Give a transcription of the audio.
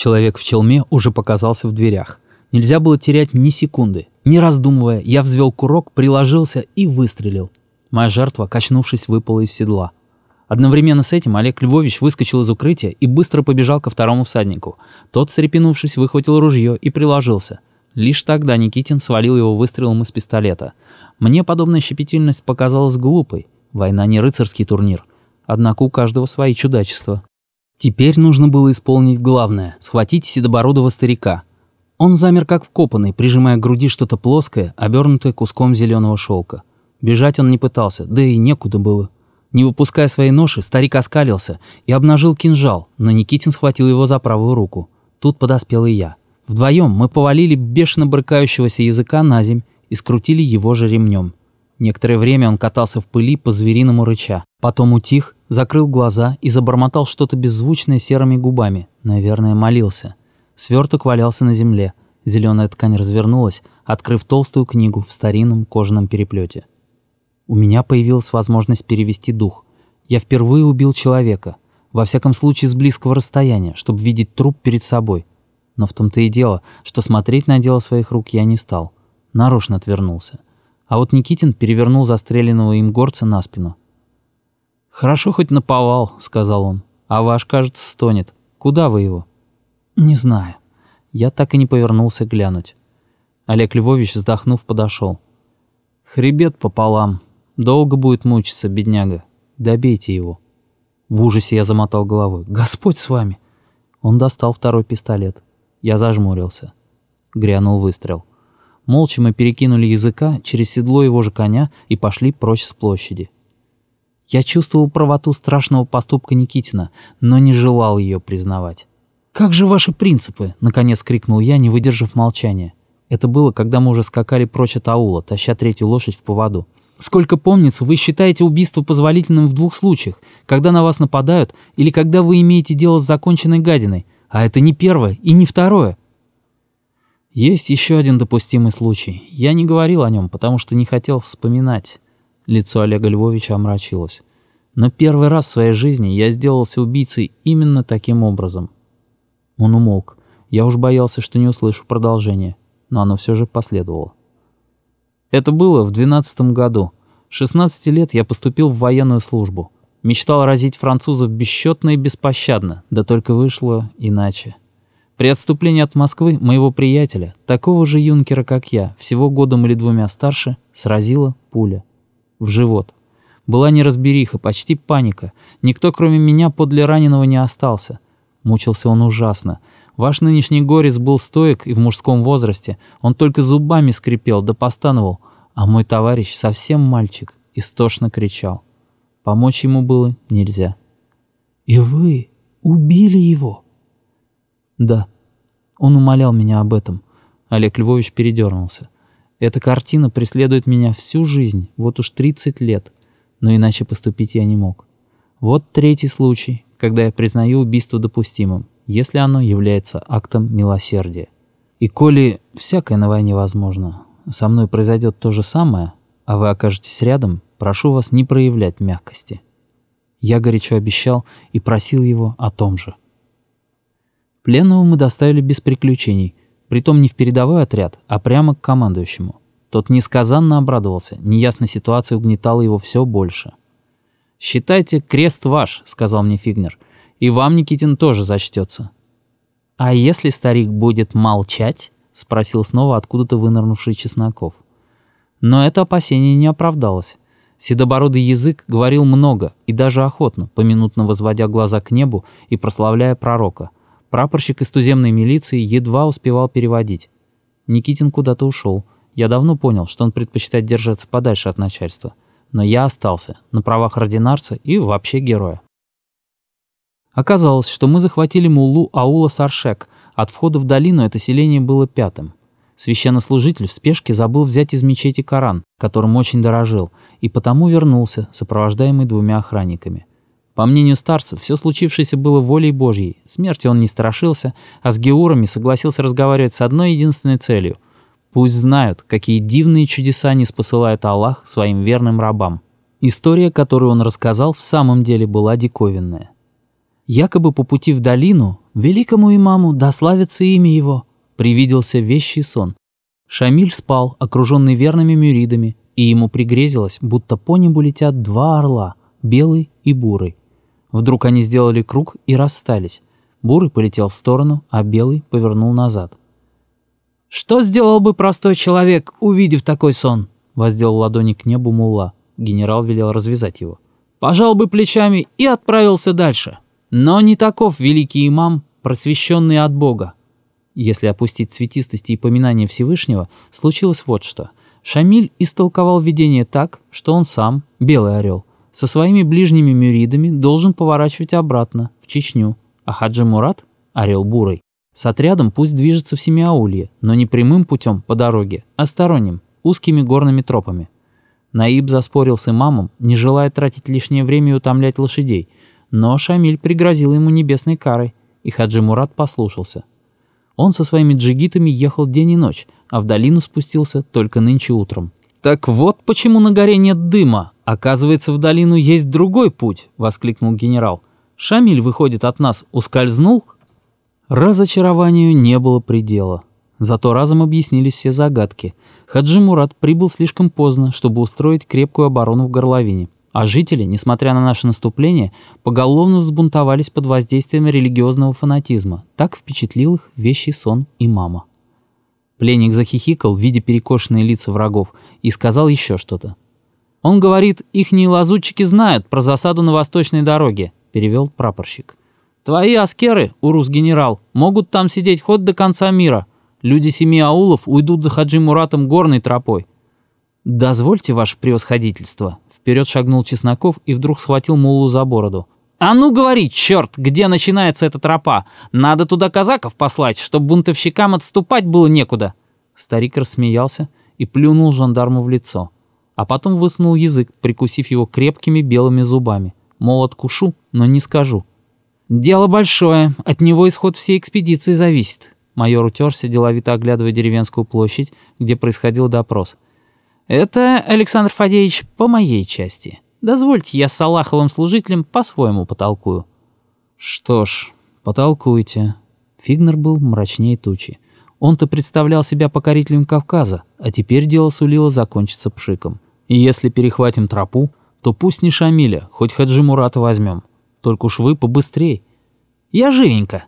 Человек в челме уже показался в дверях. Нельзя было терять ни секунды. Не раздумывая, я взвел курок, приложился и выстрелил. Моя жертва, качнувшись, выпала из седла. Одновременно с этим Олег Львович выскочил из укрытия и быстро побежал ко второму всаднику. Тот, срепенувшись, выхватил ружье и приложился. Лишь тогда Никитин свалил его выстрелом из пистолета. Мне подобная щепетильность показалась глупой. Война не рыцарский турнир. Однако у каждого свои чудачества. Теперь нужно было исполнить главное — схватить седобородого старика. Он замер как вкопанный, прижимая к груди что-то плоское, обернутое куском зеленого шелка. Бежать он не пытался, да и некуда было. Не выпуская своей ноши, старик оскалился и обнажил кинжал, но Никитин схватил его за правую руку. Тут подоспел и я. Вдвоем мы повалили бешено брыкающегося языка на земь и скрутили его же ремнем. Некоторое время он катался в пыли по-звериному рыча. Потом утих, закрыл глаза и забормотал что-то беззвучное серыми губами. Наверное, молился. Сверток валялся на земле. Зеленая ткань развернулась, открыв толстую книгу в старинном кожаном переплете. У меня появилась возможность перевести дух. Я впервые убил человека. Во всяком случае, с близкого расстояния, чтобы видеть труп перед собой. Но в том-то и дело, что смотреть на дело своих рук я не стал. Нарочно отвернулся. А вот Никитин перевернул застреленного им горца на спину. «Хорошо хоть наповал», — сказал он. «А ваш, кажется, стонет. Куда вы его?» «Не знаю». Я так и не повернулся глянуть. Олег Львович, вздохнув, подошел. «Хребет пополам. Долго будет мучиться, бедняга. Добейте его». В ужасе я замотал головой. «Господь с вами!» Он достал второй пистолет. Я зажмурился. Грянул выстрел. Молча мы перекинули языка через седло его же коня и пошли прочь с площади. Я чувствовал правоту страшного поступка Никитина, но не желал ее признавать. «Как же ваши принципы?» — наконец крикнул я, не выдержав молчания. Это было, когда мы уже скакали прочь от аула, таща третью лошадь в поводу. Сколько помнится, вы считаете убийство позволительным в двух случаях, когда на вас нападают или когда вы имеете дело с законченной гадиной, а это не первое и не второе. Есть еще один допустимый случай. Я не говорил о нем, потому что не хотел вспоминать. Лицо Олега Львовича омрачилось. Но первый раз в своей жизни я сделался убийцей именно таким образом. Он умолк. Я уж боялся, что не услышу продолжения, но оно все же последовало. Это было в двенадцатом году. 16 лет я поступил в военную службу. Мечтал разить французов бесчетно и беспощадно, да только вышло иначе. При отступлении от Москвы моего приятеля, такого же юнкера, как я, всего годом или двумя старше, сразила пуля. В живот. Была неразбериха, почти паника. Никто, кроме меня, подле раненого не остался. Мучился он ужасно. Ваш нынешний горец был стоек и в мужском возрасте. Он только зубами скрипел да постановал. А мой товарищ, совсем мальчик, истошно кричал. Помочь ему было нельзя. «И вы убили его?» «Да». Он умолял меня об этом. Олег Львович передернулся. «Эта картина преследует меня всю жизнь, вот уж 30 лет. Но иначе поступить я не мог. Вот третий случай, когда я признаю убийство допустимым если оно является актом милосердия. И коли всякое на войне возможно, со мной произойдет то же самое, а вы окажетесь рядом, прошу вас не проявлять мягкости. Я горячо обещал и просил его о том же. Пленного мы доставили без приключений, притом не в передовой отряд, а прямо к командующему. Тот несказанно обрадовался, неясная ситуация угнетала его все больше. «Считайте, крест ваш», — сказал мне Фигнер, — и вам, Никитин, тоже зачтется. «А если старик будет молчать?» — спросил снова откуда-то вынырнувший Чесноков. Но это опасение не оправдалось. Седобородый язык говорил много и даже охотно, поминутно возводя глаза к небу и прославляя пророка. Прапорщик из туземной милиции едва успевал переводить. Никитин куда-то ушел. Я давно понял, что он предпочитает держаться подальше от начальства. Но я остался, на правах ординарца и вообще героя. Оказалось, что мы захватили муллу аула Саршек. От входа в долину это селение было пятым. Священнослужитель в спешке забыл взять из мечети Коран, которым очень дорожил, и потому вернулся, сопровождаемый двумя охранниками. По мнению старцев, все случившееся было волей Божьей. Смерти он не страшился, а с геурами согласился разговаривать с одной единственной целью. Пусть знают, какие дивные чудеса не спосылает Аллах своим верным рабам. История, которую он рассказал, в самом деле была диковинная. Якобы по пути в долину Великому имаму дославится имя его!» Привиделся вещий сон. Шамиль спал, окруженный верными мюридами, и ему пригрезилось, будто по небу летят два орла, белый и бурый. Вдруг они сделали круг и расстались. Бурый полетел в сторону, а белый повернул назад. «Что сделал бы простой человек, увидев такой сон?» Воздел ладони к небу мулла. Генерал велел развязать его. «Пожал бы плечами и отправился дальше. Но не таков великий имам, просвещенный от Бога. Если опустить цветистости и поминания Всевышнего, случилось вот что. Шамиль истолковал видение так, что он сам, белый орел, со своими ближними мюридами должен поворачивать обратно, в Чечню, а Хаджи Мурат, орел бурый, с отрядом пусть движется в Семиаулье, но не прямым путем по дороге, а сторонним, узкими горными тропами. Наиб заспорил с имамом, не желая тратить лишнее время и утомлять лошадей, но Шамиль пригрозил ему небесной карой, и Хаджи Мурат послушался. Он со своими джигитами ехал день и ночь, а в долину спустился только нынче утром. «Так вот почему на горе нет дыма. Оказывается, в долину есть другой путь», — воскликнул генерал. «Шамиль, выходит, от нас ускользнул?» Разочарованию не было предела. Зато разом объяснились все загадки. Хаджи Мурат прибыл слишком поздно, чтобы устроить крепкую оборону в горловине. А жители, несмотря на наше наступление, поголовно взбунтовались под воздействием религиозного фанатизма. Так впечатлил их вещий сон и мама. Пленник захихикал, видя перекошенные лица врагов, и сказал еще что-то. «Он говорит, ихние лазутчики знают про засаду на восточной дороге», — перевел прапорщик. Твои аскеры, урус-генерал, могут там сидеть хоть до конца мира. Люди семи аулов уйдут за Хаджи Муратом горной тропой. «Дозвольте, ваше превосходительство», — вперед шагнул Чесноков и вдруг схватил Мулу за бороду. «А ну говори, черт, где начинается эта тропа? Надо туда казаков послать, чтобы бунтовщикам отступать было некуда». Старик рассмеялся и плюнул жандарму в лицо. А потом высунул язык, прикусив его крепкими белыми зубами. Мол, откушу, но не скажу. «Дело большое, от него исход всей экспедиции зависит». Майор утерся, деловито оглядывая деревенскую площадь, где происходил допрос. «Это, Александр Фадеевич, по моей части. Дозвольте, я с Аллаховым служителем по-своему потолкую». «Что ж, потолкуйте». Фигнер был мрачнее тучи. Он-то представлял себя покорителем Кавказа, а теперь дело сулило закончиться пшиком. И если перехватим тропу, то пусть не Шамиля, хоть Хаджи Мурата возьмем. Только уж вы побыстрей. Я живенько.